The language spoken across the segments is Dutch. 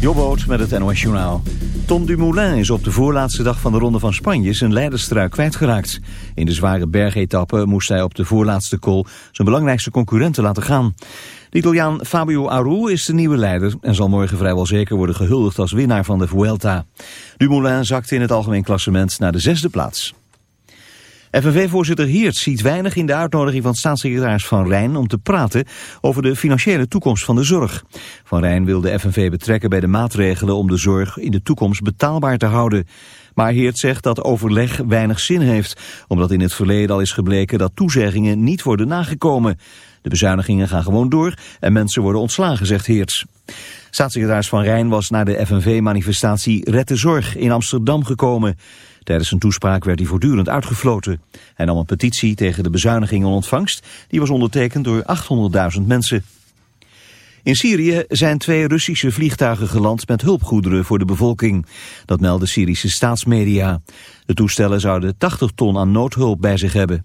Jobboot met het NOS Journaal. Tom Dumoulin is op de voorlaatste dag van de Ronde van Spanje zijn leidersstruik kwijtgeraakt. In de zware bergetappe moest hij op de voorlaatste col zijn belangrijkste concurrenten laten gaan. De Italiaan Fabio Aru is de nieuwe leider en zal morgen vrijwel zeker worden gehuldigd als winnaar van de Vuelta. Dumoulin zakte in het algemeen klassement naar de zesde plaats. FNV-voorzitter Hiert ziet weinig in de uitnodiging van staatssecretaris Van Rijn om te praten over de financiële toekomst van de zorg. Van Rijn wil de FNV betrekken bij de maatregelen om de zorg in de toekomst betaalbaar te houden. Maar Heert zegt dat overleg weinig zin heeft, omdat in het verleden al is gebleken dat toezeggingen niet worden nagekomen. De bezuinigingen gaan gewoon door en mensen worden ontslagen, zegt Heerts. Staatssecretaris Van Rijn was naar de FNV-manifestatie Red de Zorg in Amsterdam gekomen. Tijdens zijn toespraak werd hij voortdurend uitgefloten. Hij nam een petitie tegen de bezuinigingen ontvangst. Die was ondertekend door 800.000 mensen. In Syrië zijn twee Russische vliegtuigen geland met hulpgoederen voor de bevolking. Dat melden Syrische staatsmedia. De toestellen zouden 80 ton aan noodhulp bij zich hebben.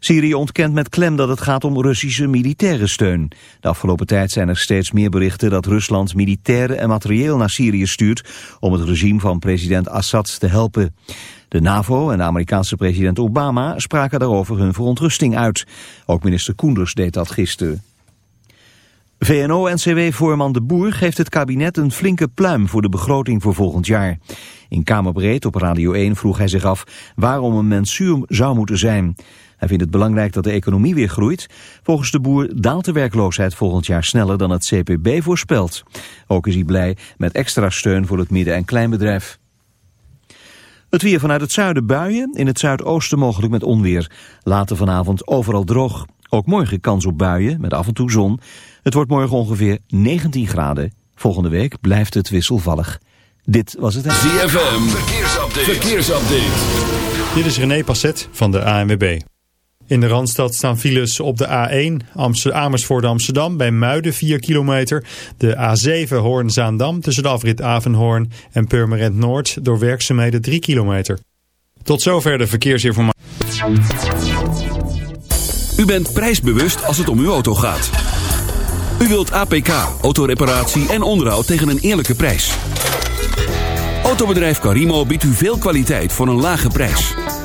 Syrië ontkent met klem dat het gaat om Russische militaire steun. De afgelopen tijd zijn er steeds meer berichten dat Rusland militairen en materieel naar Syrië stuurt om het regime van president Assad te helpen. De NAVO en de Amerikaanse president Obama spraken daarover hun verontrusting uit. Ook minister Koenders deed dat gisteren. VNO-NCW-voorman De Boer geeft het kabinet een flinke pluim voor de begroting voor volgend jaar. In Kamerbreed op Radio 1 vroeg hij zich af waarom een mensuur zou moeten zijn. Hij vindt het belangrijk dat de economie weer groeit. Volgens de boer daalt de werkloosheid volgend jaar sneller dan het CPB voorspelt. Ook is hij blij met extra steun voor het midden- en kleinbedrijf. Het weer vanuit het zuiden buien, in het zuidoosten mogelijk met onweer. Later vanavond overal droog. Ook morgen kans op buien, met af en toe zon. Het wordt morgen ongeveer 19 graden. Volgende week blijft het wisselvallig. Dit was het... ZFM, verkeersupdate. verkeersupdate. Dit is René Passet van de ANWB. In de Randstad staan files op de A1 Amersfoort Amsterdam bij Muiden 4 kilometer. De A7 Hoorn-Zaandam tussen de afrit Avenhoorn en Purmerend Noord door werkzaamheden 3 kilometer. Tot zover de verkeersinformatie. U bent prijsbewust als het om uw auto gaat. U wilt APK, autoreparatie en onderhoud tegen een eerlijke prijs. Autobedrijf Carimo biedt u veel kwaliteit voor een lage prijs.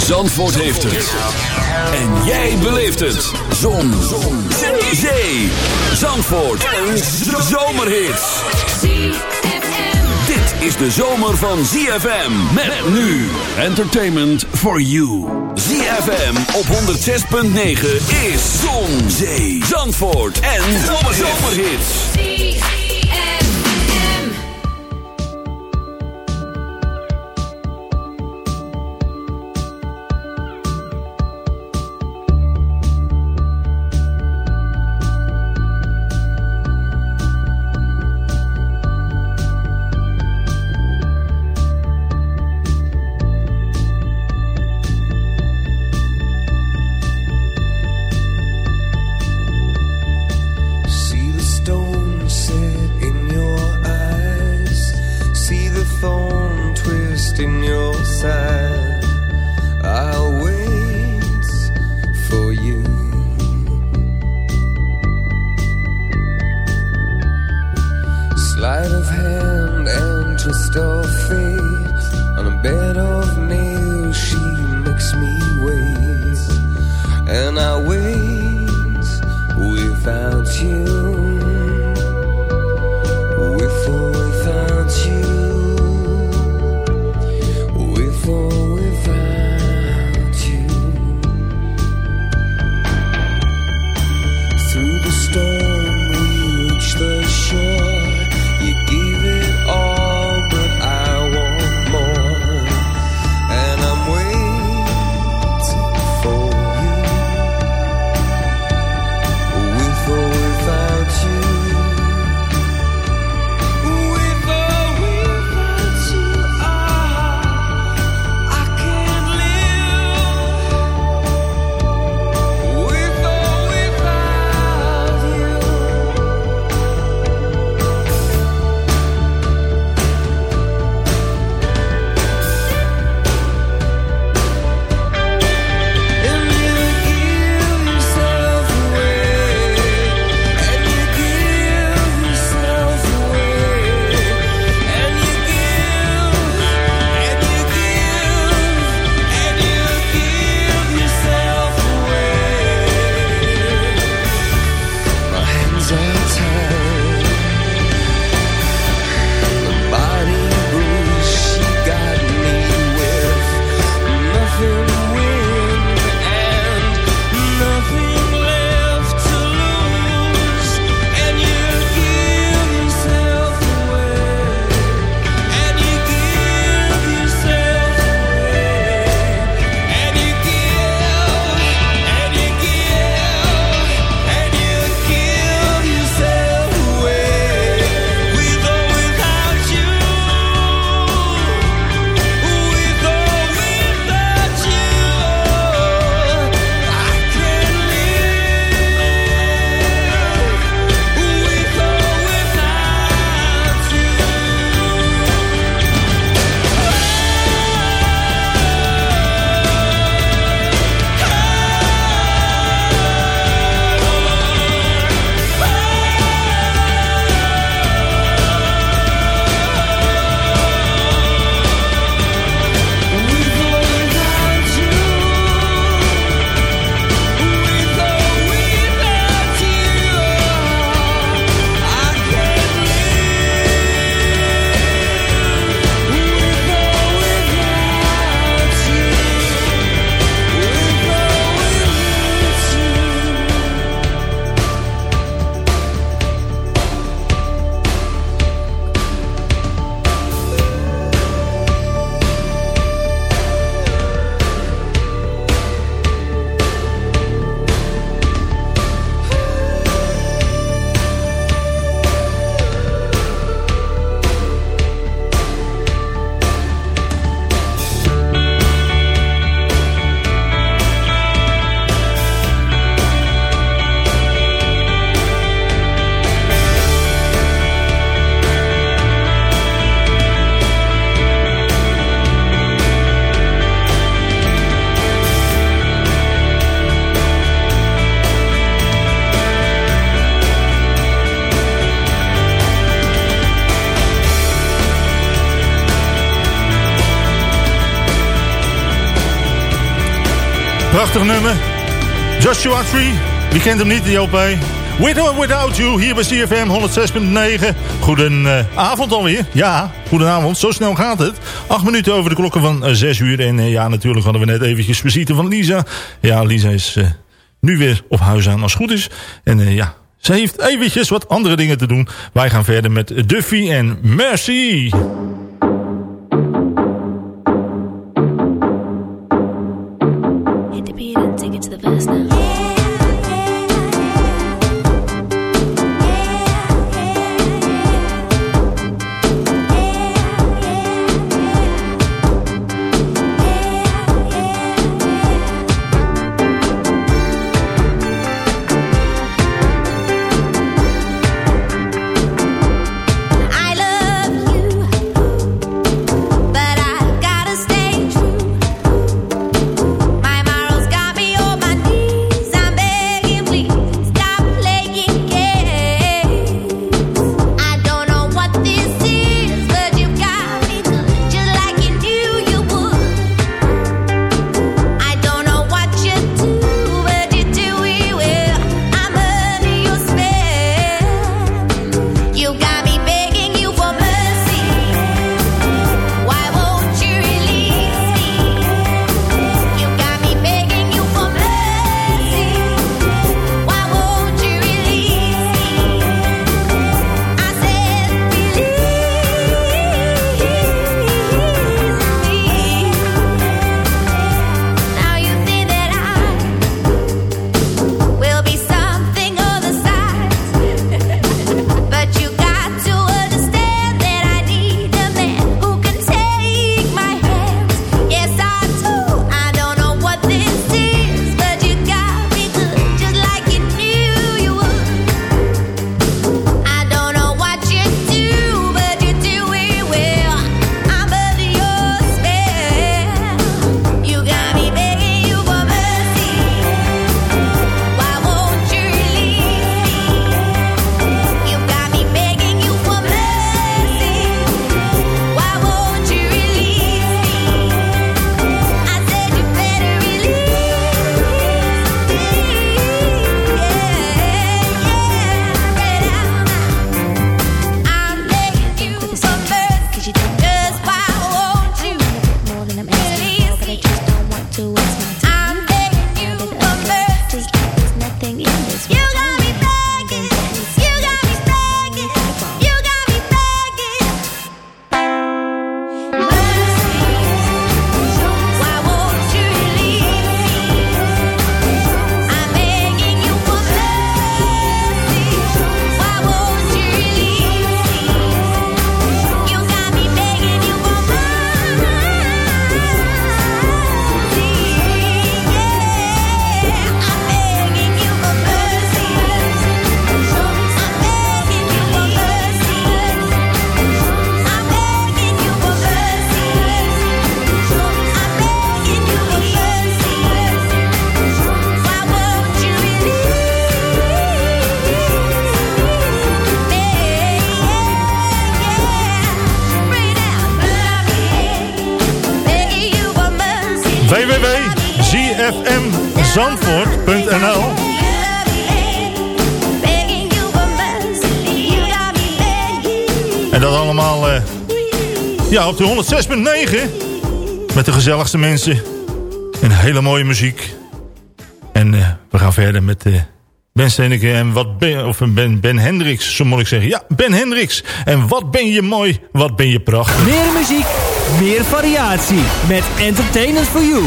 Zandvoort heeft het. En jij beleeft het. Zon. Zon. Zee. Zandvoort. Een zomerhit. Dit is de zomer van ZFM. Met nu. Entertainment for you. ZFM op 106.9 is Zon. Zee. Zandvoort. En zomerhits. Prachtig nummer. Joshua Tree. Wie kent hem niet, die OP? With or Without You, hier bij CFM 106.9. Goedenavond alweer. Ja, goedenavond. Zo snel gaat het. Acht minuten over de klokken van 6 uur. En uh, ja, natuurlijk hadden we net eventjes visite van Lisa. Ja, Lisa is uh, nu weer op huis aan als het goed is. En ja, ze heeft eventjes wat andere dingen te doen. Wij gaan verder met Duffy en Mercy. Op de 106.9 met de gezelligste mensen en hele mooie muziek. En uh, we gaan verder met uh, Ben Steeneke en wat ben, of Ben, ben Hendricks, zo moet ik zeggen. Ja, Ben Hendricks. En wat ben je mooi, wat ben je prachtig. Meer muziek, meer variatie met Entertainment for You.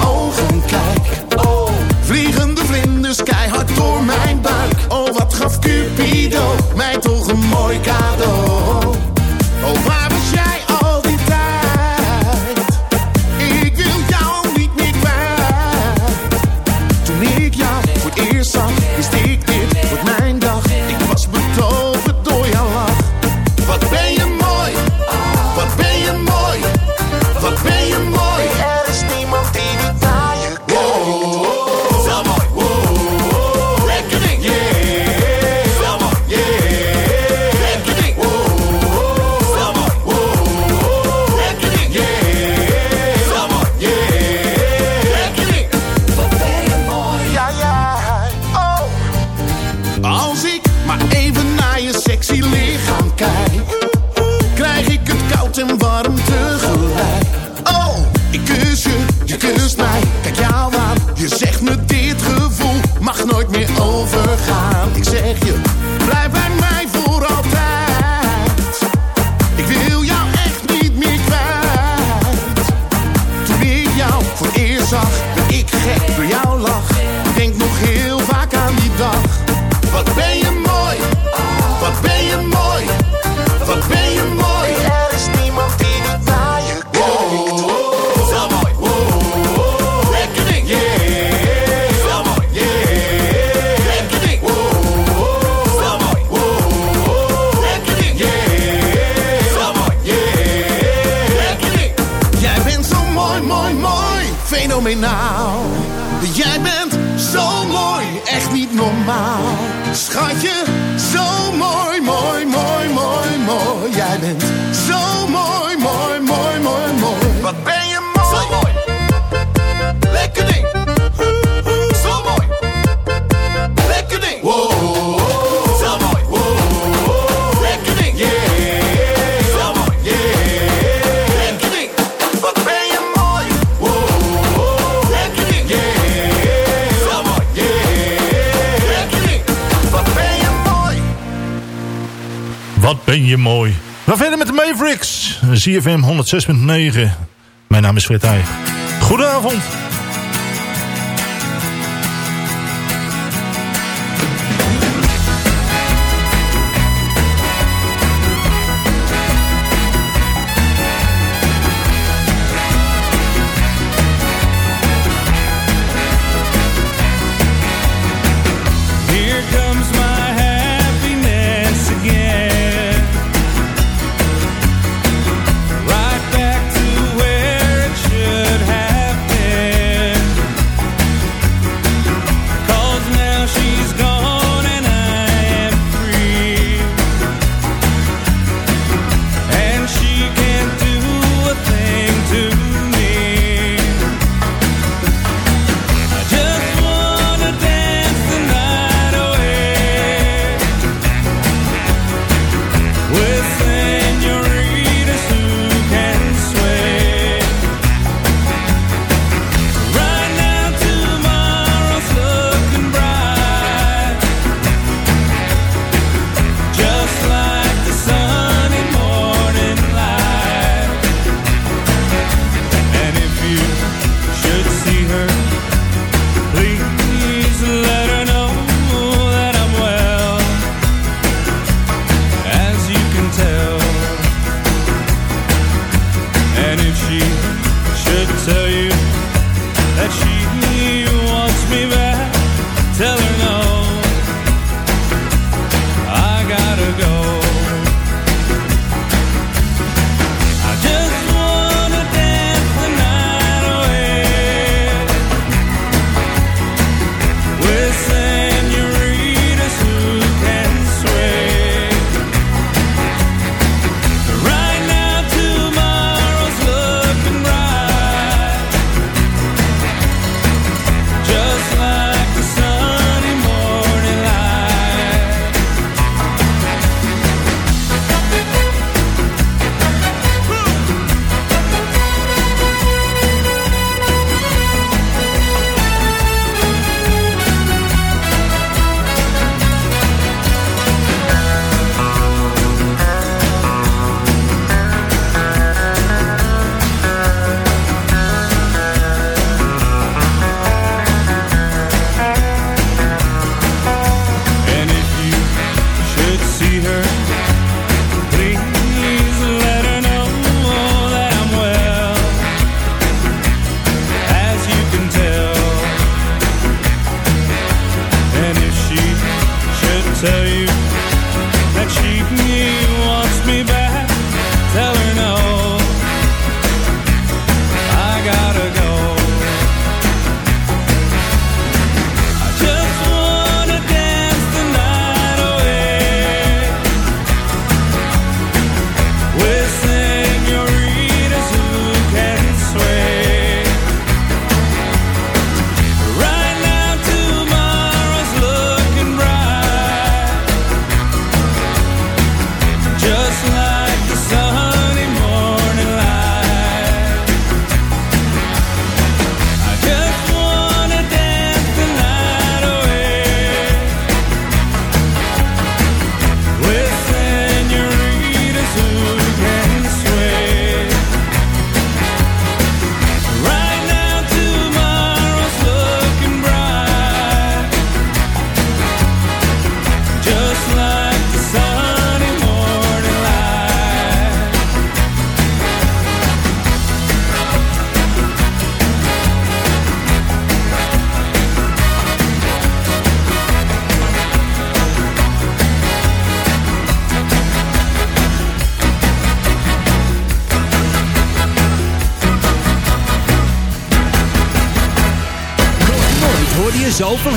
Mij Jij bent zo mooi, mooi, mooi, mooi, mooi. Wat ben je mooi. Zo mooi. Lekker ding. Zo mooi. Lekker ding. Wow. Zo mooi. Wow. Lekker ding. Yeah. Zo mooi. Yeah. Lekker ding. Wat ben je mooi. Wow. Lekker ding. Yeah. Zo mooi. Yeah. Lekker ding. Wat ben je mooi. Wat ben je mooi. We verder met de Mavericks. ZFM 106.9. Mijn naam is Fred Heij. Goedenavond.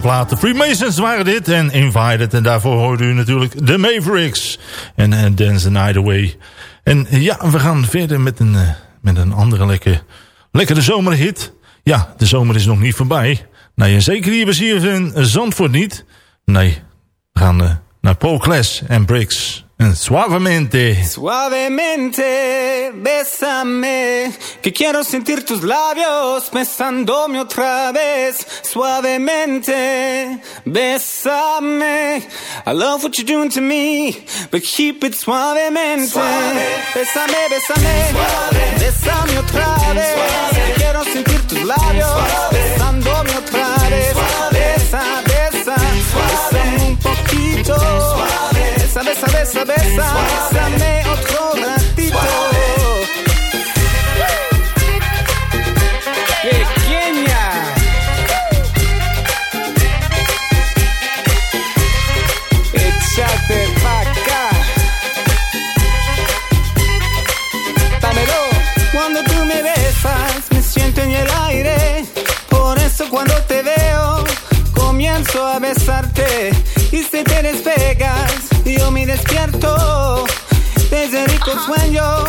Prachtige. Freemasons waren dit en Invited. En daarvoor hoorde u natuurlijk de Mavericks. En uh, Dance the Night Away. En uh, ja, we gaan verder met een, uh, met een andere lekker, lekkere zomerhit. Ja, de zomer is nog niet voorbij. Nee, zeker hier bij CFN Zandvoort niet. Nee, we gaan naar Paul Class en Briggs. Suavemente. Suavemente, bésame, que quiero sentir tus labios besándome otra vez. Suavemente, bésame. I love what you're doing to me, but keep it suavemente. Suave. Bésame, bésame, Suave. bésame otra vez. Suave. Que quiero sentir tus labios Suave. Besa, besa, besa, bésame otro ratito. Pequeña. Échate pa' acá. Dámelo. Cuando tú me besas, me siento en el aire. Por eso cuando te veo, comienzo a besarte. Y si te despegas, despierto de ese rico sueño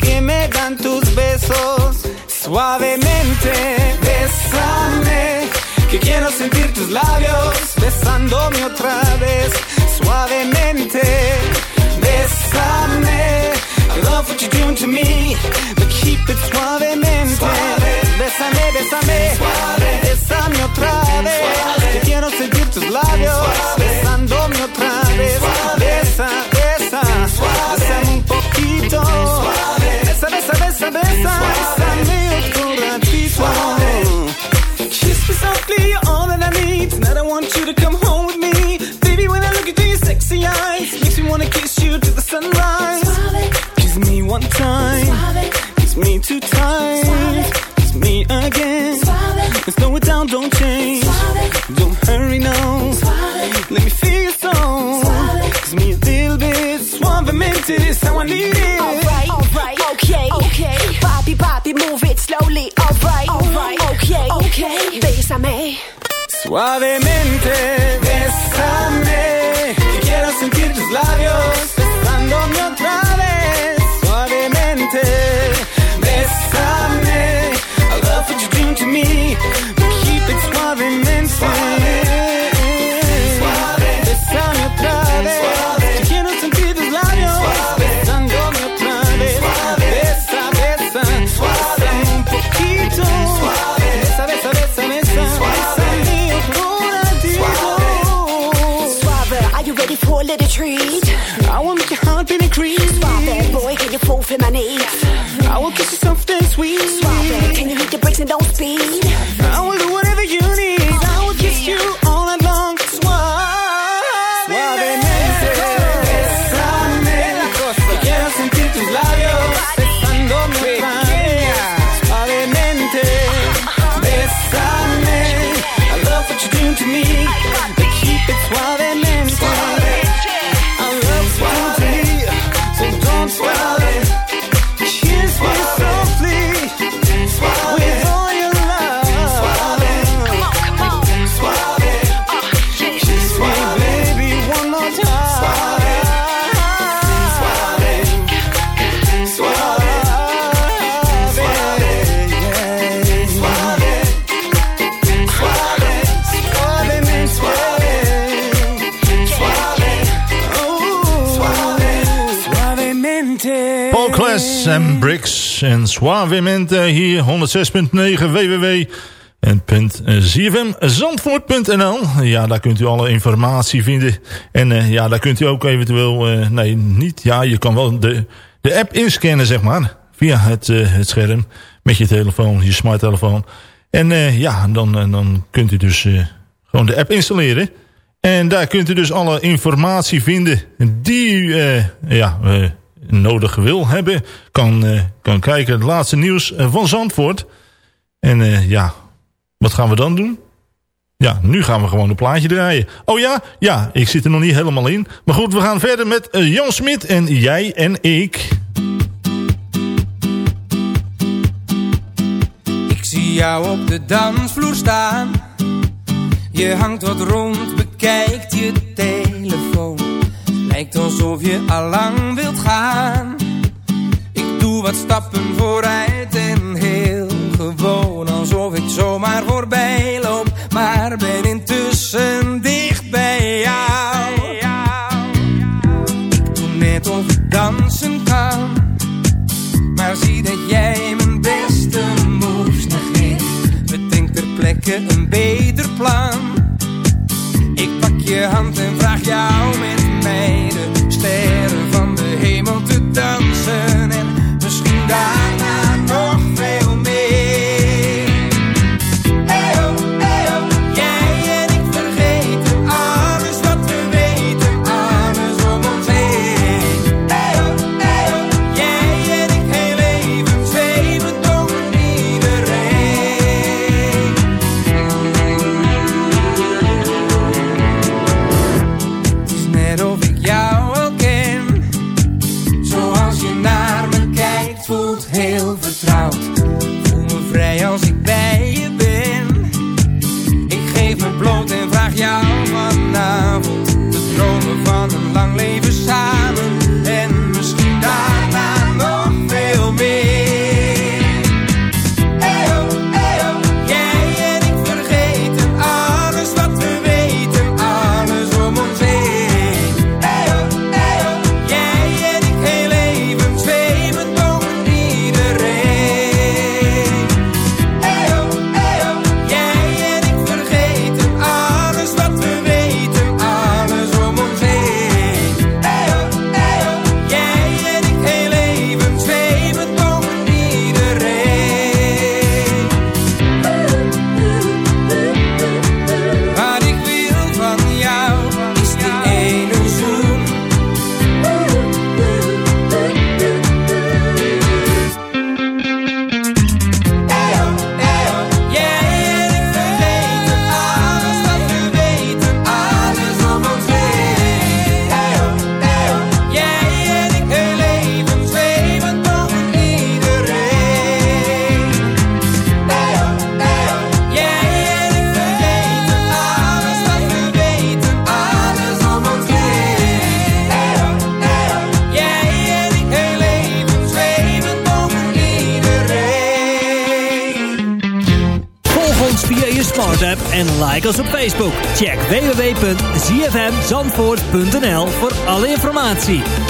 que me dan tus besos. Suavemente, bésame, que quiero sentir tus labios besándome otra vez. Suavemente, bésame. I love what you're doing to me, but keep it suavemente. Suave. Bésame, bésame, Suave. bésame otra vez. Suave. Que quiero sentir tus labios besándome otra vez cabeza, esa. Suave. Bésame un poquito. Suave. Besa, besa, besa, besa. Bésame otro ratito. Suave. Kiss me softly, you're all that I need. Tonight I want you to come home with me. Baby, when I look into your sexy eyes, makes me wanna kiss you to the sunrise. Suavemente is how I need it. Alright, alright, okay, okay. Bobby, Bobby, move it slowly. Alright, alright, okay, okay. Bésame. Suavemente, bésame. A little treat? I will make your heart beat increase. Suave, boy, can you fall for my knees? I will kiss you soft and sweet. Suave, can you hit the brakes and don't speed? En Suavemente hier 106.9 www. En eh. Ja, daar kunt u alle informatie vinden. En eh, ja, daar kunt u ook eventueel... eh, nee, niet. Ja, je kan wel de, de app inscannen, zeg maar. Via het, het scherm. Met je telefoon, je smarttelefoon. En ja, dan, dan kunt u dus gewoon de app installeren. En daar kunt u dus alle informatie vinden die u ja, nodig wil hebben. Kan, eh, kan kijken het laatste nieuws eh, van Zandvoort. En eh, ja, wat gaan we dan doen? Ja, nu gaan we gewoon een plaatje draaien. Oh ja? Ja, ik zit er nog niet helemaal in. Maar goed, we gaan verder met Jan Smit en jij en ik. Ik zie jou op de dansvloer staan. Je hangt wat rond, bekijkt je telefoon. Lijkt alsof je allang wilt gaan. Ik doe wat stappen zandvoort.nl voor alle informatie.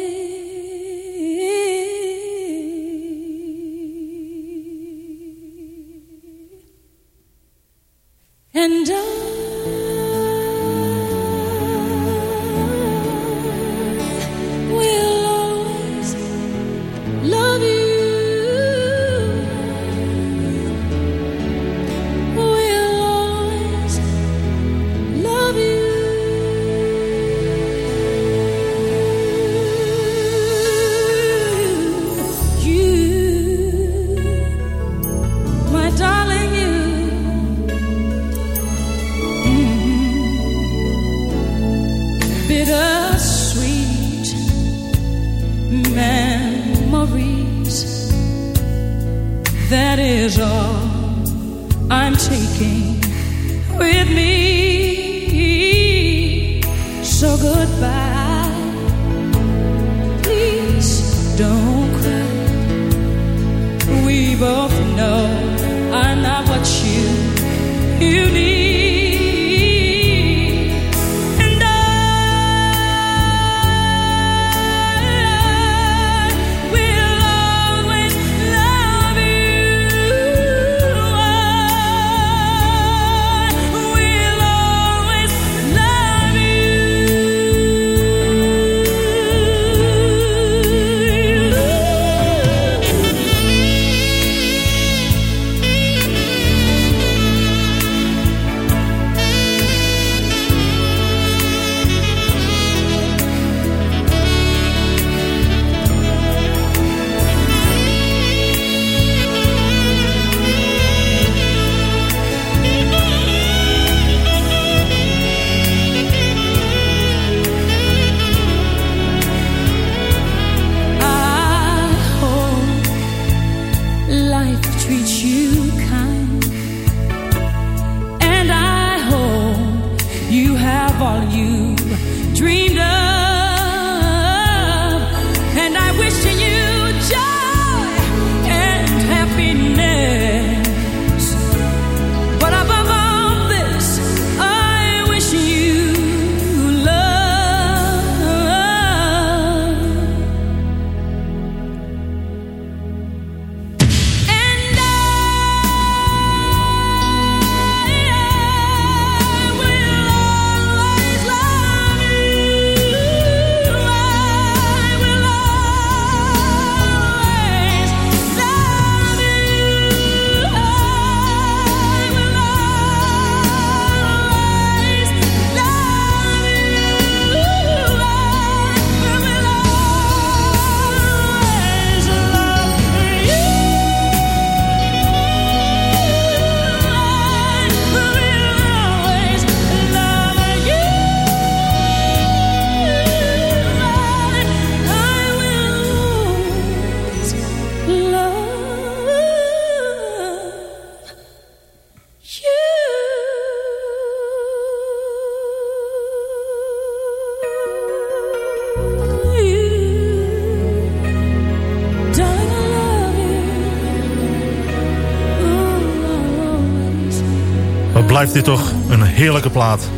blijft dit toch een heerlijke plaat.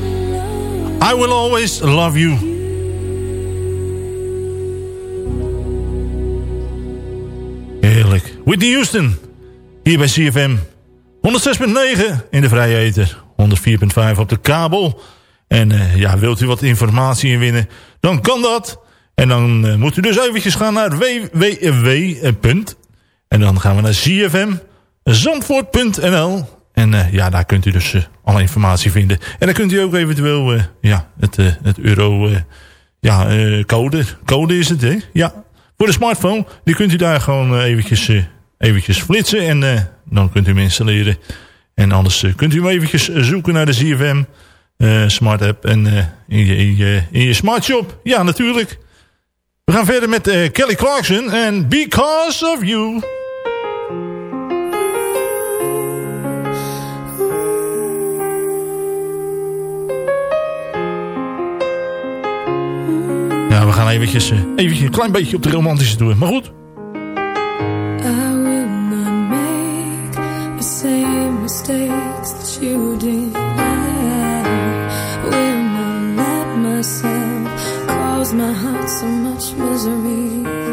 I Will Always Love You. Heerlijk. Whitney Houston. Hier bij CFM. 106.9 in de vrije eter. 104.5 op de kabel. En eh, ja, wilt u wat informatie inwinnen, dan kan dat. En dan eh, moet u dus eventjes gaan naar www. En dan gaan we naar cfmzandvoort.nl en eh, ja, daar kunt u dus eh, alle informatie vinden. En dan kunt u ook eventueel eh, ja, het, het euro... ja, code. Code is het, hè? Ja. Voor de smartphone. Die kunt u daar gewoon eventjes, eventjes flitsen. En dan kunt u hem installeren. En anders kunt u hem eventjes zoeken naar de ZFM Smart App. En in, je, in, je, in je smart shop. Ja, natuurlijk. We gaan verder met Kelly Clarkson. En Because of You. Gaan eventjes, uh, eventjes een klein beetje op de romantische doen. Maar goed. I will not make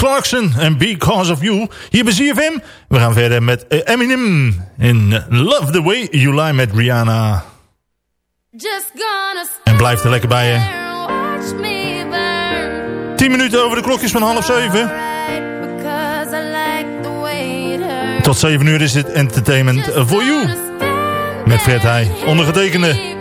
Clarkson en Because of You. Hier bij ZFM. We gaan verder met eh, Eminem in Love the Way You Lie met Rihanna. En blijf er lekker bij je. 10 minuten over de klokjes van half zeven. Tot 7 uur is dit entertainment for you. Met Fred Heij, ondergetekende.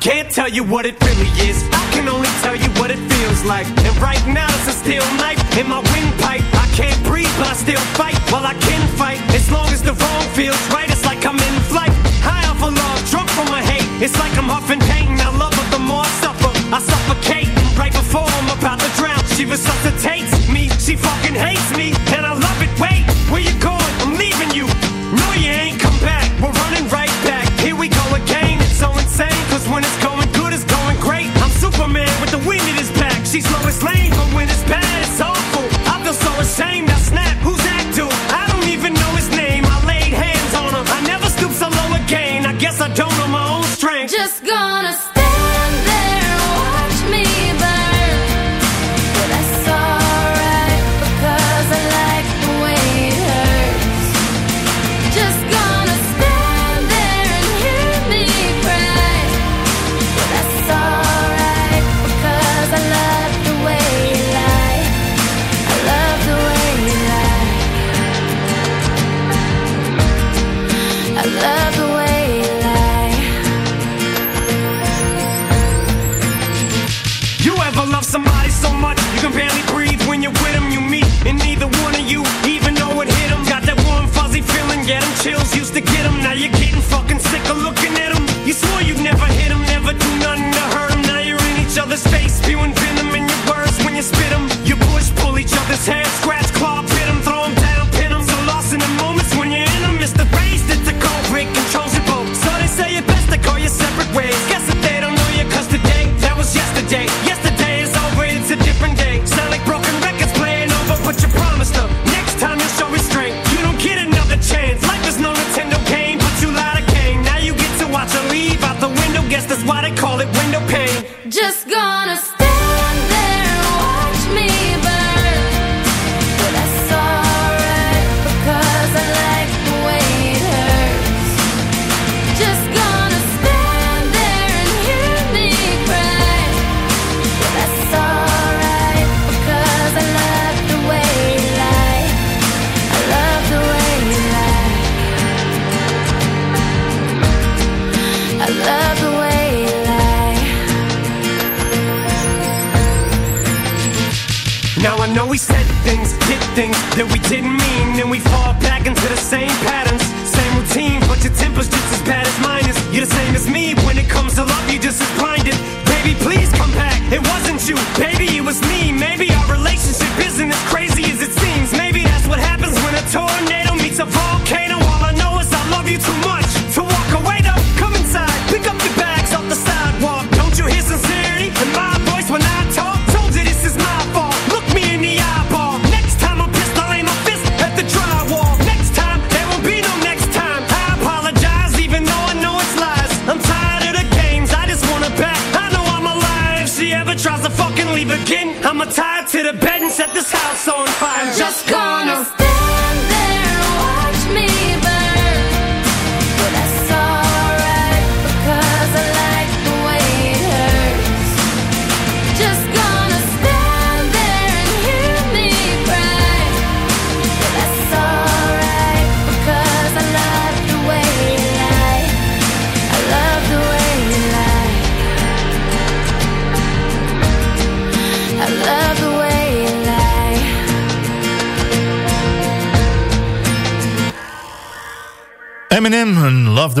Can't tell you what it really is. I can only tell you what it feels like. And right now it's a steel knife in my windpipe. I can't breathe, but I still fight. While I can fight, as long as the wrong feels right, it's like I'm in flight. High off of love, drunk from my. It's like I'm huffing pain. I love her the more I suffer. I suffocate right before I'm about to drown. She resuscitates me. She fucking hates me, and I love it. Wait, where you going? I'm leaving you. No, you ain't come back. We're running right back. Here we go again. It's so insane. Cause when it's going good, it's going great. I'm Superman with the wind in his back. She's Lois Lane, but when it's bad, it's awful. I feel so ashamed. I snap. just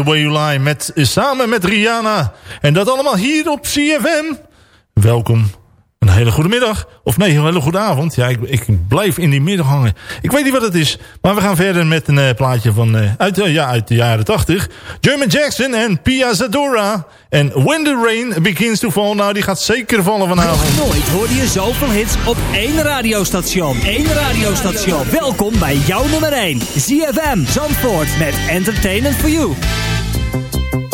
Way You Lie met, samen met Rihanna. En dat allemaal hier op CFM. Welkom. Een hele goede middag. Of nee, een hele goede avond. Ja, ik, ik blijf in die middag hangen. Ik weet niet wat het is. Maar we gaan verder met een eh, plaatje van, eh, uit, eh, ja, uit de jaren 80. German Jackson en Pia Zadora. En When the Rain Begins to Fall. Nou, die gaat zeker vallen vanavond. Nooit hoorde je zoveel hits op één radiostation. Eén radiostation. Welkom bij jouw nummer 1. ZFM Zandvoort met Entertainment for You. thank you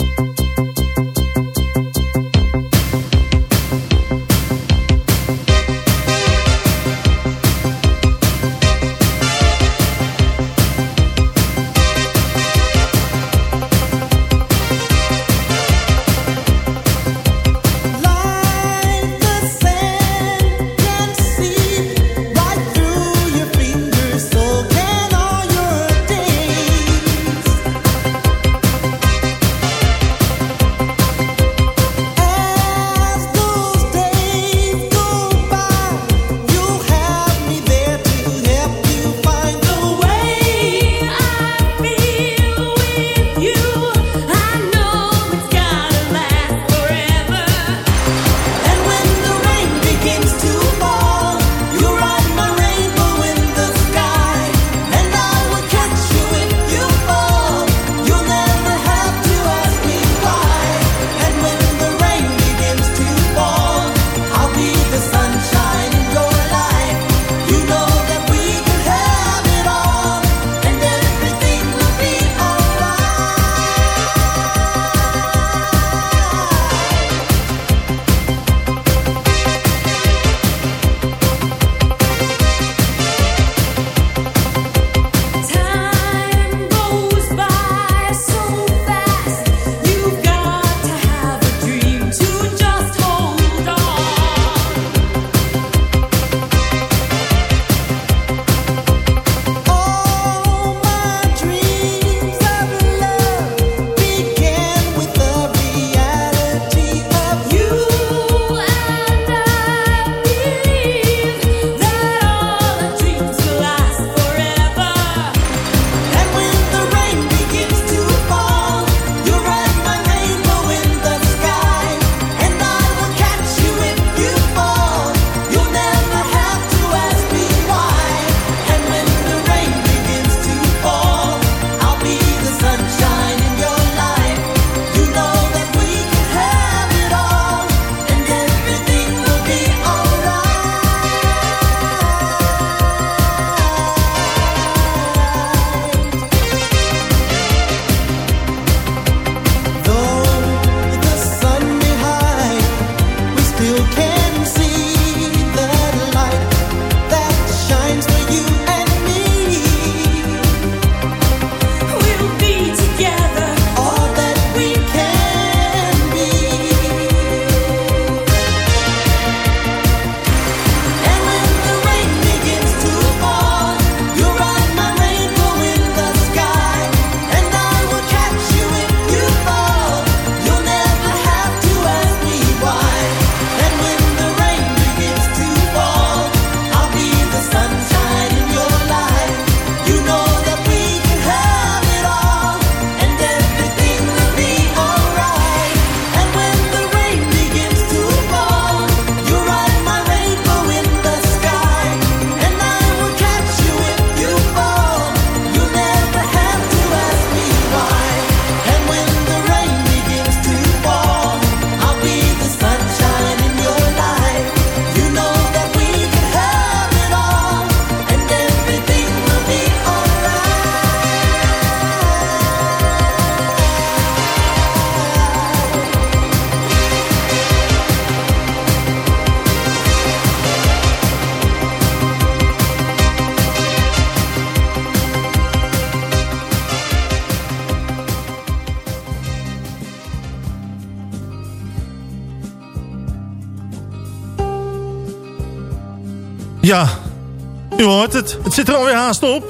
u hoort het. Het zit er alweer haast op.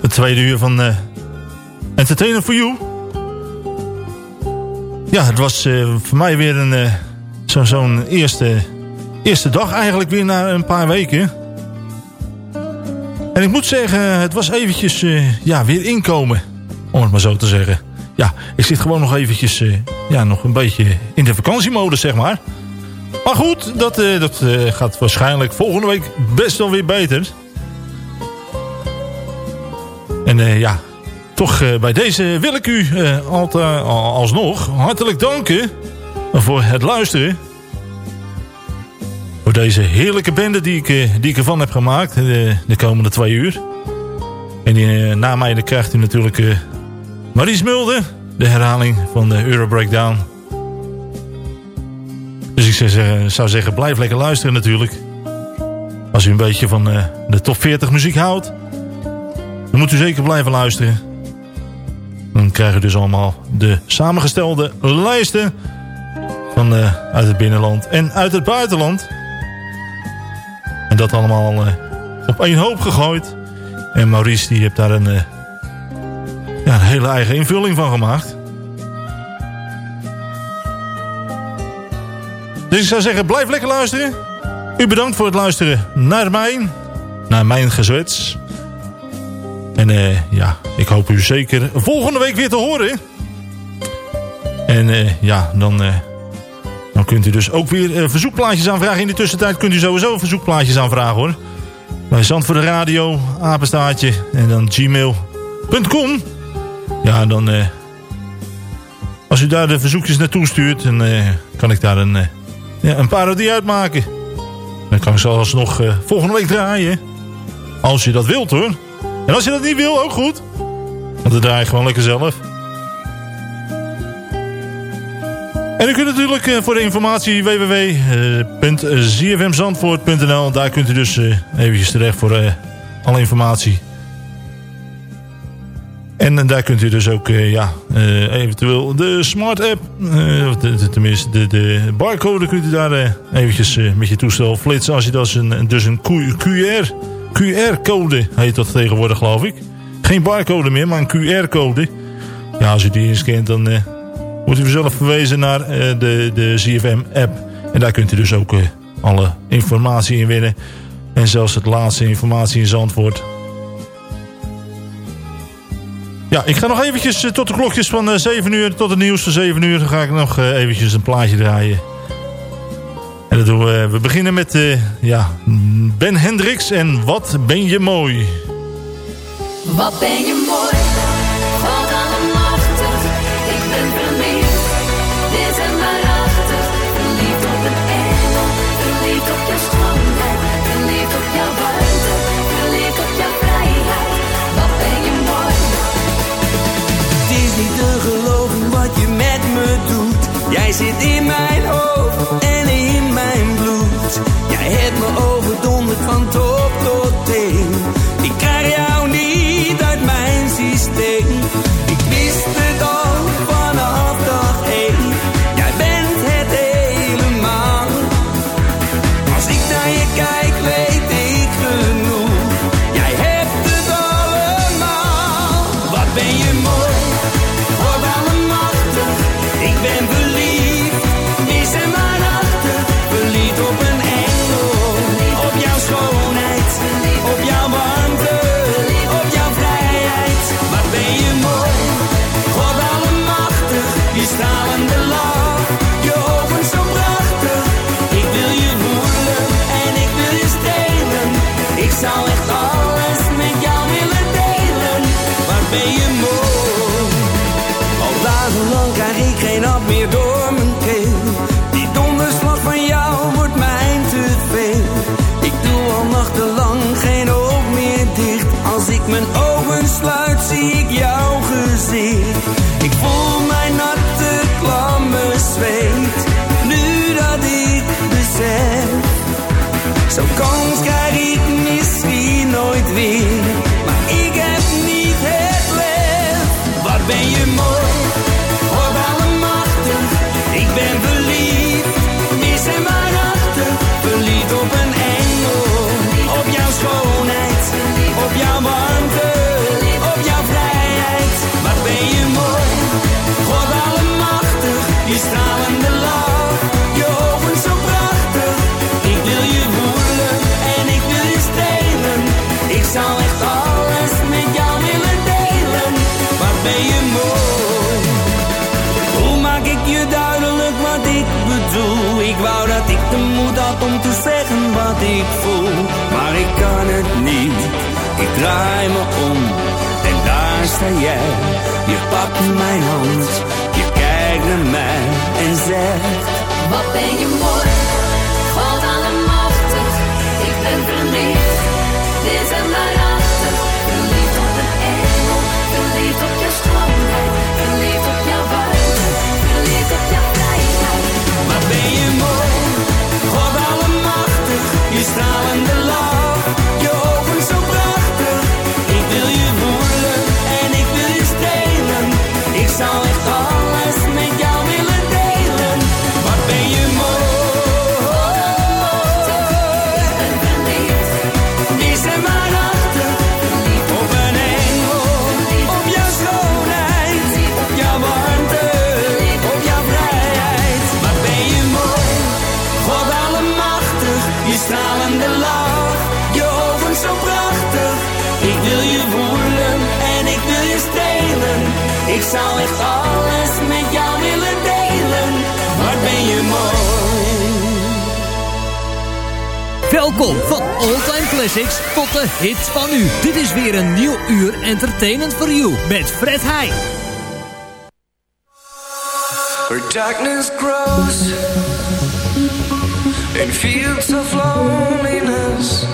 Het tweede uur van eh Entertainer for You. Ja, het was eh, voor mij weer een eh, zo- zo'n eerste, eerste dag eigenlijk weer na een paar weken. En ik moet zeggen, het was eventjes ja, weer inkomen. Om het maar zo te zeggen. Ja, ik zit gewoon nog eventjes ja, nog een beetje in de vakantiemodus, zeg maar. Maar goed, dat, eh, dat eh, gaat waarschijnlijk volgende week best wel weer beter. En eh, ja, toch bij deze wil ik u altijd, al- alsnog hartelijk danken voor het luisteren. Voor deze heerlijke bende die ik, die ik ervan heb gemaakt de komende twee uur. En na mij krijgt u natuurlijk Maries Mulder, de herhaling van de Euro Breakdown. Dus ik zou zeggen, blijf lekker luisteren natuurlijk. Als u een beetje van eh, de top 40 muziek houdt, dan moet u zeker blijven luisteren. Dan krijg je dus allemaal de samengestelde lijsten van, eh, uit het binnenland en uit het buitenland. En dat allemaal eh, op één hoop gegooid. En Maurice die heeft daar een, een hele eigen invulling van gemaakt. Dus ik zou zeggen, blijf lekker luisteren. U bedankt voor het luisteren naar mij. Naar mijn gezwets. En eh, ja, ik hoop u zeker volgende week weer te horen. En eh, ja, dan, eh, dan kunt u dus ook weer verzoekplaatjes aanvragen. In de tussentijd kunt u sowieso verzoekplaatjes aanvragen hoor. Bij Zand voor de Radio, apenstaartje en dan gmail.com. Ja, dan... als u daar de verzoekjes naartoe stuurt, dan kan ik daar een, ja, een parodie uitmaken. Dan kan ik ze alsnog eh, volgende week draaien. Als je dat wilt hoor. En als je dat niet wil, ook goed. Want dan draai je gewoon lekker zelf. En u kunt natuurlijk eh, voor de informatie www.zfmzandvoort.nl Daar kunt u dus eh, eventjes terecht voor eh, alle informatie. En daar kunt u dus ook eh, ja, eh, eventueel de smart app, eh, tenminste de, de barcode kunt u daar eventjes met je toestel flitsen. Als je dat is een, dus een QR, QR-code heet dat tegenwoordig geloof ik. Geen barcode meer, maar een QR-code. Ja, als u die inscant dan wordt u vanzelf verwezen naar de, de CFM-app. En daar kunt u dus ook alle informatie in winnen. En zelfs het laatste informatie in Zandvoort. Ja, ik ga nog eventjes eh, tot de klokjes van eh, 7 uur, tot het nieuws van 7 uur, ga ik nog eh, eventjes een plaatje draaien. En dat doen we, we beginnen met eh, ja, Ben Hendricks en Wat ben je mooi. Wat ben je mooi, zit in mijn hoofd en in mijn bloed. Jij hebt me overdonderd van top ik voel, maar ik kan het niet. Ik draai me om en daar sta jij. Je pakt mijn hand hits van nu. Dit is weer een nieuw uur Entertainment for You met Fred Heij. Where darkness grows in fields of loneliness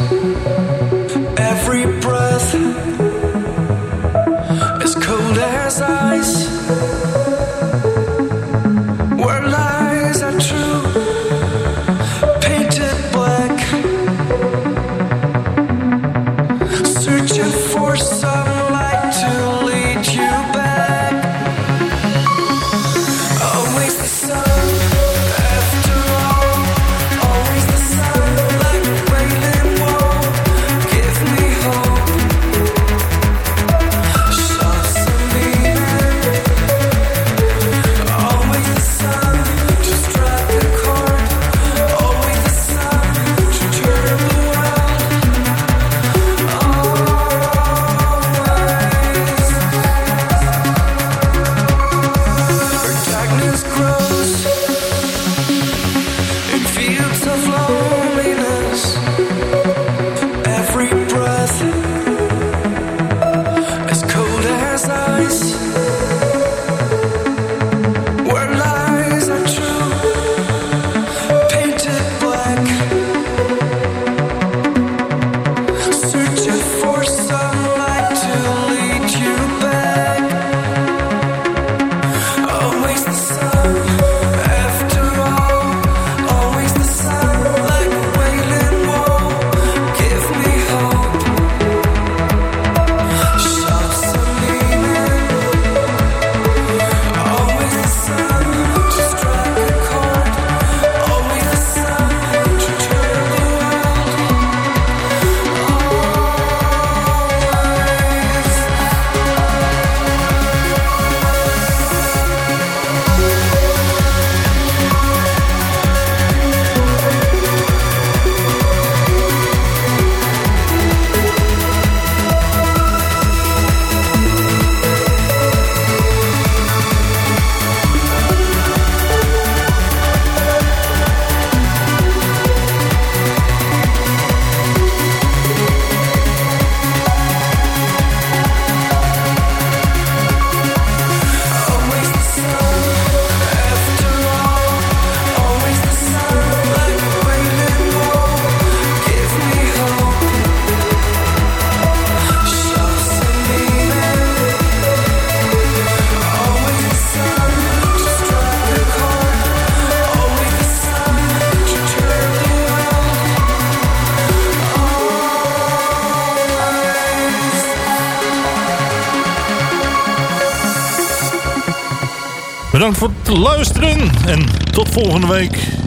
luisteren. En tot volgende week.